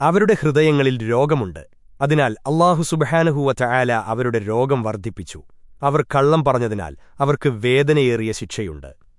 അവരുടെ ഹൃദയങ്ങളിൽ രോഗമുണ്ട്. അതിനാൽ അള്ളാഹു സുബഹാനഹുവ ചായാല അവരുടെ രോഗം വർദ്ധിപ്പിച്ചു. അവർ കള്ളം പറഞ്ഞതിനാൽ അവർക്ക് വേദനയേറിയ ശിക്ഷയുണ്ട്.